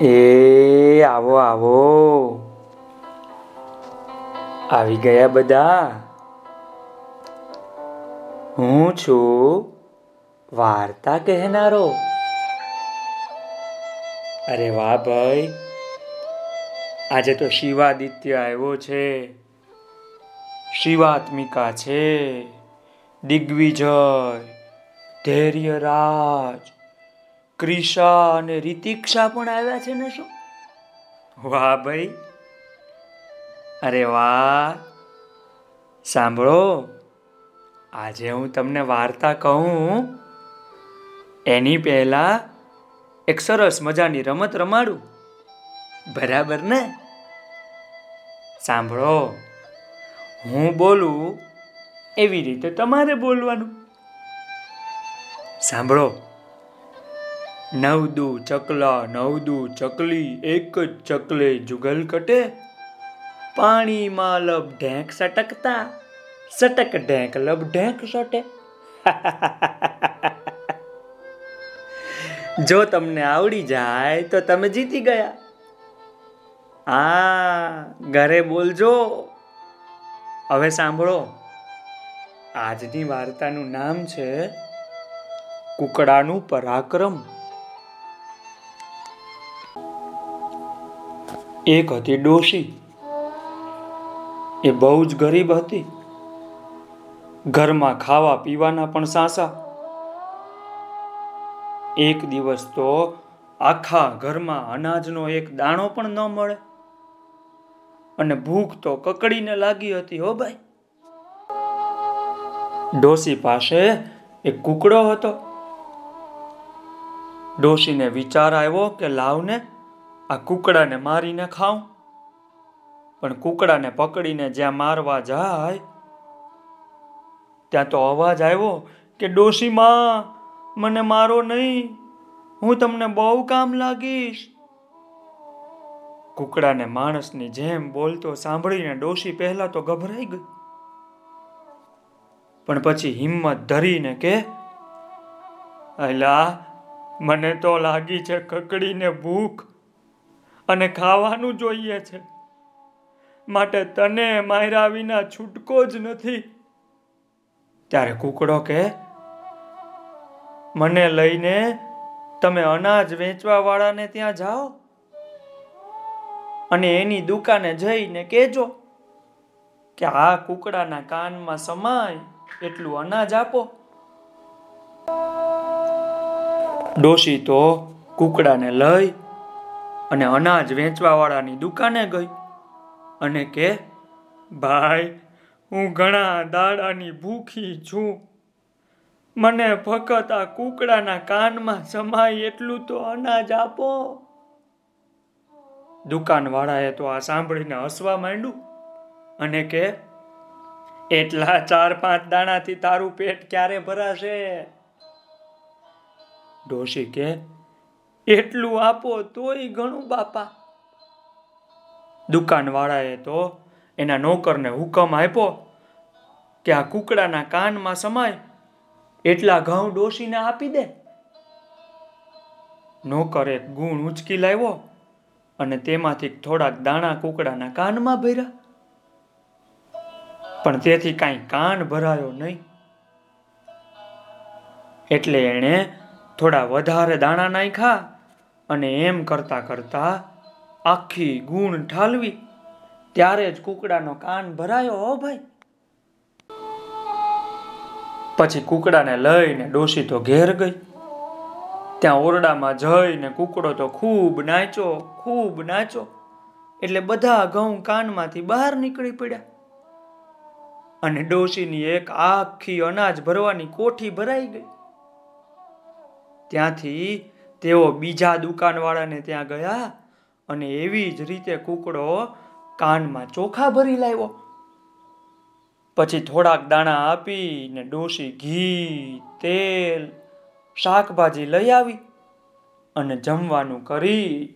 એ આવો આવો. આવી ગયા બધા. હું છું વાર્તા કહેનારો. અરે વાહ ભાઈ. આજે તો શિવાદિત્ય આવ્યો છે. શિવાત્મિકા છે. દિગ્વિજય, ધૈર્યરાજ ક્રિશા અને રિતિક્ષા પણ આવ્યા છે ને શું? વાહ ભાઈ. અરે વાહ. સાંભળો, આજે હું તમને વાર્તા કહું. એની પહેલા એક સરસ મજાની રમત રમાડું. બરાબર ને? સાંભળો, હું બોલું એવી રીતે તમારે બોલવાનું. સાંભળો. નવદુ ચકલા, નવદુ ચકલી, એક જ ચકલે જુગલ કટે. પાણીમાં લબ ઢેંક સટકતા, સટક ઢેંક લબ ઢેંક સટે. જો તમને આવડી જાય તો તમે જીતી ગયા. હા ઘરે બોલજો. હવે સાંભળો. આજની વાર્તાનું નામ છે કુકડાનું પરાક્રમ. એક હતી ડોશી. એ બહુ જ ગરીબ હતી. ઘરમાં ખાવા પીવાના પણ સાસા. એક દિવસ તો આખા ઘરમાં અનાજનો એક દાણો પણ ન મળે. અને ભૂખ તો કકડીને લાગી હતી હો ભાઈ. ડોશી પાસે એક કુકડો હતો. ડોશીને વિચાર આવ્યો કે લાવને આ કુકડાને મારીને ખાઉં. પણ કુકડાને પકડીને જ્યાં મારવા જાય, ત્યાં તો અવાજ આવ્યો કે ડોશીમાં મને મારો નહીં, હું તમને બહુ કામ લાગીશ. કુકડાને માણસની જેમ બોલતો સાંભળીને ડોશી પહેલા તો ગભરાઈ ગઈ. પણ પછી હિંમત ધરીને કે અલા મને તો લાગી છે કકડીને ભૂખ અને ખાવાનું જોઈએ છે. માટે તને માયરા વિના છૂટકો જ નથી. ત્યારે કુકડો કે, મને લઈને તમે અનાજ વેચવા વાળાને ત્યાં જાઓ અને એની દુકાને જઈને કેજો કે આ કુકડાના કાનમાં સમાય એટલું અનાજ આપો. ડોશી તો કુકડાને લઈ અને અનાજ વેચવા વાળાની દુકાને ગઈ અને કે, ભાઈ, હું ઘણા દાડાની ભૂખી છું. મને ફક્ત આ કુકડાના કાનમાં સમાય એટલું તો અનાજ આપો. દુકાનવાળાએ તો આ સાંભળીને હસવા માંડ્યું અને કે, એટલા ચાર પાંચ દાણાથી તારું પેટ ક્યારે ભરાશે? ડોશી કે એટલું આપો તોય ઘણું બાપા. દુકાનવાળાએ તો એના નોકરને હુકમ આપ્યો કે આ કુકડાના કાનમાં સમાય, એટલા ઘઉં ડોસીને આપી દે. નોકર ગુણ ઉચકી લાવ્યો અને તેમાંથી થોડાક દાણા કુકડાના કાનમાં ભર્યા. પણ તેથી કાંઈ કાન ભરાયો નહીં. એટલે એણે થોડા વધારે દાણા નાખ્યા અને એમ કરતા કરતા આખી ગુણ ઠાલવી ત્યારે જ કુકડાનો કાન ભરાયો ભાઈ. પછી કુકડાને લઈને ડોશી તો ઘેર ગઈ. ત્યાં ઓરડામાં જઈને કુકડો તો ખૂબ નાચો ખૂબ નાચો એટલે બધા ઘઉં કાનમાંથી બહાર નીકળી પડ્યા. અને ડોશીની એક આખી અનાજ ભરવાની કોઠી ભરાઈ ગઈ. ત્યાંથી તેઓ બીજા દુકાનવાળાને ત્યાં ગયા અને એવી જ રીતે કુકડો કાનમાં ચોખા ભરી લાવ્યો. પછી થોડાક દાણા આપીને ડોસી ઘી, તેલ, શાકભાજી લઈ આવી અને જમવાનું કરી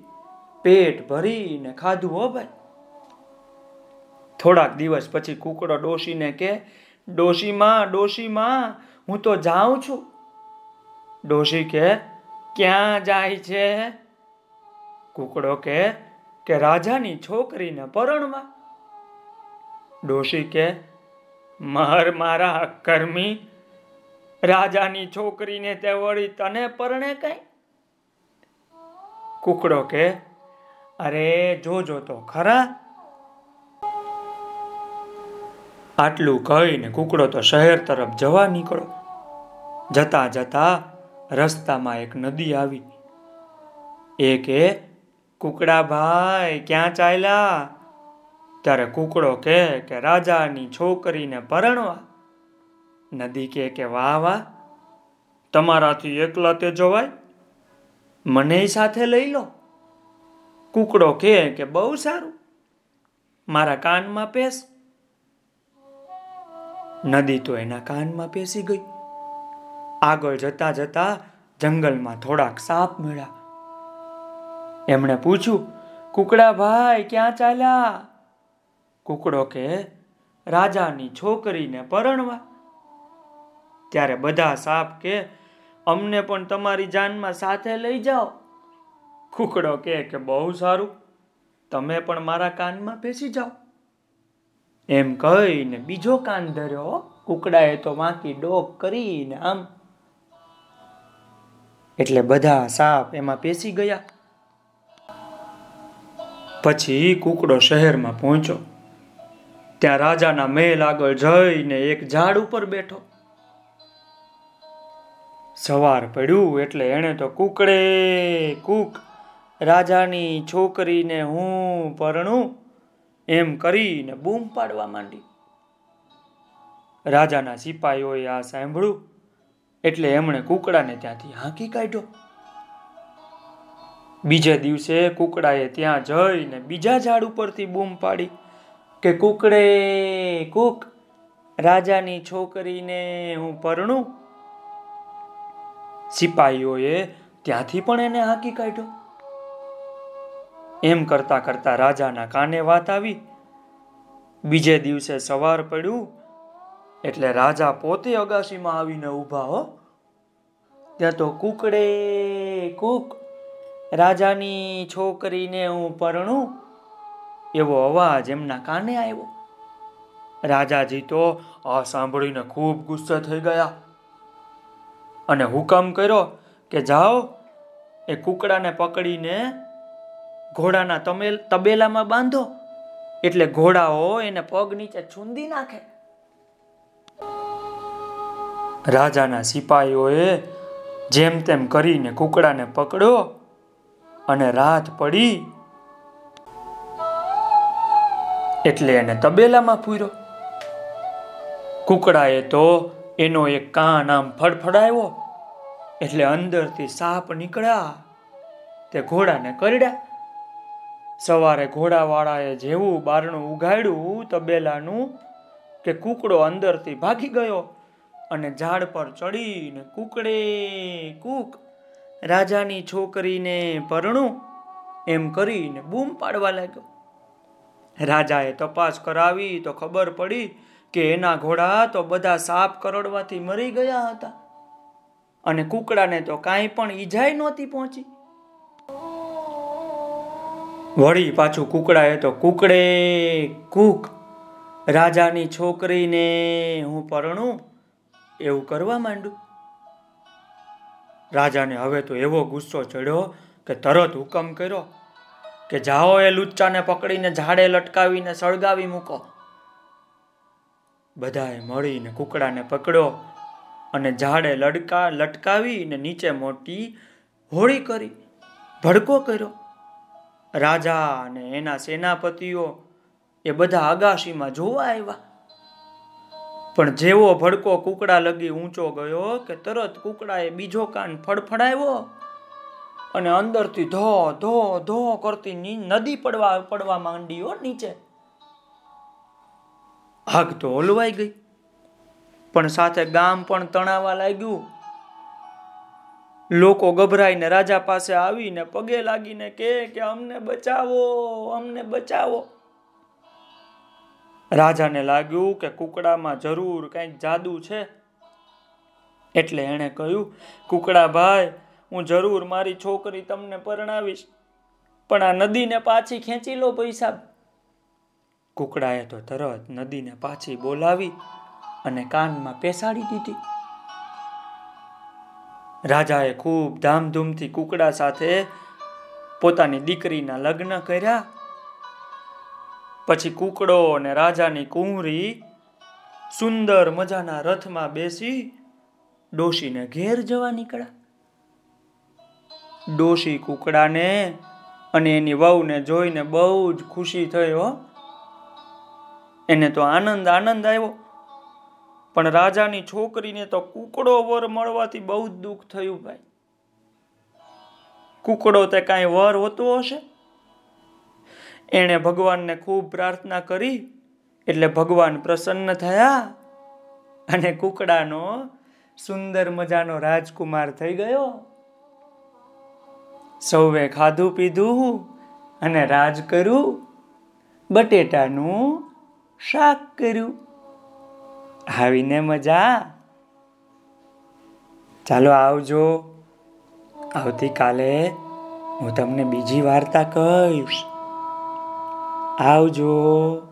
પેટ ભરીને ખાધું હો ભાઈ. થોડાક દિવસ પછી કુકડો ડોશીને કે, ડોશીમાં ડોશીમાં, હું તો જાઉં છું. ડોશી કે ક્યાં જાય છે? કુકડો કે કે રાજાની છોકરીને પરણવા? ડોશી કે, મહર મારા કર્મી, રાજાની છોકરીને તે વળી તને પરણે કઈ? કુકડો કે, અરે, જોજો તો ખરા. આટલું કહીને કુકડો તો શહેર તરફ જવા નીકળો જતા જતા રસ્તામાં એક નદી આવી. એ કે કુકડા ભાઈ ક્યાં ચાલ્યા? ત્યારે કુકડો કહે કે, રાજાની છોકરીને પરણવા. નદી કહે કે, વાહ વાહ, તમારાથી એકલા તે જવાય? મને સાથે લઈ લો. કુકડો કહે કે, બહુ સારું, મારા કાનમાં પેસ. નદી તો એના કાનમાં પેસી ગઈ. આગળ જતા જતા જંગલમાં થોડાક સાપ મળ્યા. એમણે પૂછ્યું, કુકડા ભાઈ, ક્યાં ચાલ્યા? કુકડો કે, રાજાની છોકરીને પરણવા. ત્યારે બધા સાપ કે, અમને પણ તમારી જાનમાં સાથે લઈ જાઓ. કુકડો કે કે, બહુ સારું, તમે પણ મારા કાનમાં બેસી જાઓ. એમ કહીને બીજો કાન ધર્યો. કુકડાએ તો વાંકી ડોક કરીને આમ એટલે બધા સાપ એમાં પેસી ગયા. પછી કુકડો શહેરમાં પહોંચ્યો. ત્યાં રાજાના મહેલ આગળ જઈને એક ઝાડ ઉપર બેઠો. સવાર પડ્યું એટલે એણે તો કુકડે, કુક, રાજાની છોકરીને હું પરણું, એમ કરીને બૂમ પાડવા માંડી. રાજાના સિપાહીઓએ આ સાંભળ્યું. એટલે એમણે કુકડાને ત્યાંથી હાંકી કાઢ્યો. બીજે દિવસે કુકડાએ ત્યાં જઈને બીજા ઝાડ ઉપરથી બૂમ પાડી કે, કુકડે, કુક, રાજાની છોકરીને હું પરણું. સિપાહીઓએ ત્યાંથી પણ એને હાંકી કાઢ્યો. એમ કરતા કરતા રાજાના કાને વાત આવી. બીજે દિવસે સવાર પડ્યું એટલે રાજા પોતે અગાસીમાં આવીને ઊભા હો. ત્યાં તો કુકડે કુક, રાજાની છોકરીને હું પરણું, એવો અવાજ એમના કાને આવ્યો. રાજાજી તો આ સાંભળીને ખૂબ ગુસ્સે થઈ ગયા અને હુકમ કર્યો કે જાઓ, એ કુકડાને પકડીને ઘોડાના તમેલ, તબેલામાં બાંધો. એટલે ઘોડાઓ એને પગ નીચે છૂંદી નાખે. રાજાના સિપાહીઓએ જેમ તેમ કરીને કુકડાને પકડ્યો અને રાત પડી. એટલે એને તબેલામાં પૂર્યો. કુકડાએ તો એનો એક કાન આમ ફડફડાયો, એટલે અંદરથી સાપ નીકળ્યા. તે ઘોડાને કરડ્યા. સવારે ઘોડાવાળાએ જેવું બારણું ઉગાડ્યું તબેલાનું, કે કુકડો અંદરથી ભાગી ગયો. અને ઝાડ પર ચડીને કુકડે કૂક. રાજાની છોકરીને પરણું, એમ કરીને બૂમ પાડવા લાગ્યો. રાજાએ તપાસ કરાવી તો ખબર પડી કે એના ઘોડા તો બધા સાપ કરડવાથી મરી ગયા હતા. અને કુકડાને તો કાંઈ પણ ઈજાય નહોતી પહોંચી. વળી પાછું કુકડાએ તો કુકડે કૂક. રાજાની છોકરીને હું પરણું એવું કરવા માંડ્યું રાજાને હવે તો એવો ગુસ્સો ચડ્યો કે તરત હુકમ કર્યો કે જાઓ એ લુચ્ચાને પકડીને ઝાડે લટકાવીને સળગાવી મૂકો. બધાએ મળીને કુકડાને પકડ્યો અને ઝાડે લડકા, લટકાવીને નીચે મોટી હોળી કરી, ભડકો કર્યો. રાજા અને એના સેનાપતિઓ એ બધા અગાશીમાં જોવા આવ્યા. પણ જેવો ભડકો કુકડા લગી ઊંચો ગયો કે તરત કુકડાએ બીજો કાન ફડફડાવ્યો અને અંદરથી ધો ધો ધો કરતી નદી પડવા પડવા માંડી નીચે. આગ તો ઓલવાઈ ગઈ. પણ સાથે ગામ પણ તણાવા લાગ્યું. લોકો ગભરાઈને રાજા પાસે આવીને પગે લાગીને કે કે અમને બચાવો અમને બચાવો. રાજાને લાગ્યું કે કુકડામાં જરૂર કંઈક જાદુ છે. એટલે એણે કહ્યું, કુકડા ભાઈ, હું જરૂર મારી છોકરી તમને પરણાવીશ, પણ આ નદીને પાછી ખેંચી લો પૈસા. કુકડાએ તો તરત નદીને પાછી બોલાવી અને કાનમાં પેસાડી દીધી. રાજાએ ખૂબ ધામધૂમથી કુકડા સાથે પોતાની દીકરીના લગ્ન કર્યા. પછી કુકડો અને રાજાની કુંવરી સુંદર મજાના રથમાં બેસી ડોશીને ઘેર જવા નીકળ્યા. ડોશી કુકડાને અને એની વહુને જોઈને બહુ જ ખુશી હો. એને તો આનંદ આનંદ આવ્યો. પણ રાજાની છોકરીને તો કુકડો વર મળવાથી બહુ જ દુઃખ થયું ભાઈ. કુકડો તે કાંઈ વર હોતો હશે? એણે ભગવાનને ખૂબ પ્રાર્થના કરી, એટલે ભગવાન પ્રસન્ન થયા અને કુકડાનો સુંદર મજાનો રાજકુમાર થઈ ગયો. સૌએ ખાધું પીધું અને રાજ કર્યું, બટેટાનું શાક કર્યું. આવીને મજા. ચાલો આવજો. આવતીકાલે હું તમને બીજી વાર્તા કહીશ. આવજો.